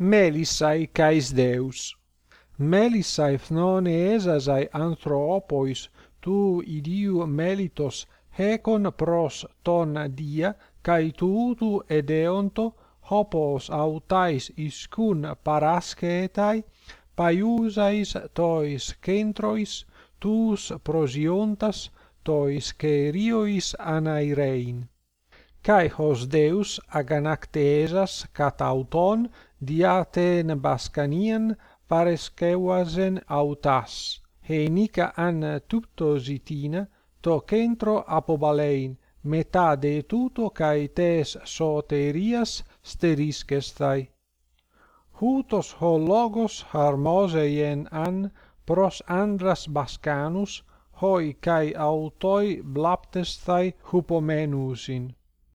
melissae caes Deus. Melissae phnone esasai anthropois tu idiu melitos hecon pros ton dia kai tutu edeonto hopos autais iscun parascetai paiusais tois centrois tus prosiontas tois ceriois anairein kai hos deus aganactesas catauton diaten bascanian pareskeuasen autas henica an tuptositina to centro apobalein μετά δε τούτο tes σωτερίας στερίσκεσθαι. Χούτος ο λόγος harmoseien αν προς άνδρας bascanus hoi kai autoi blaptestai hupomenusin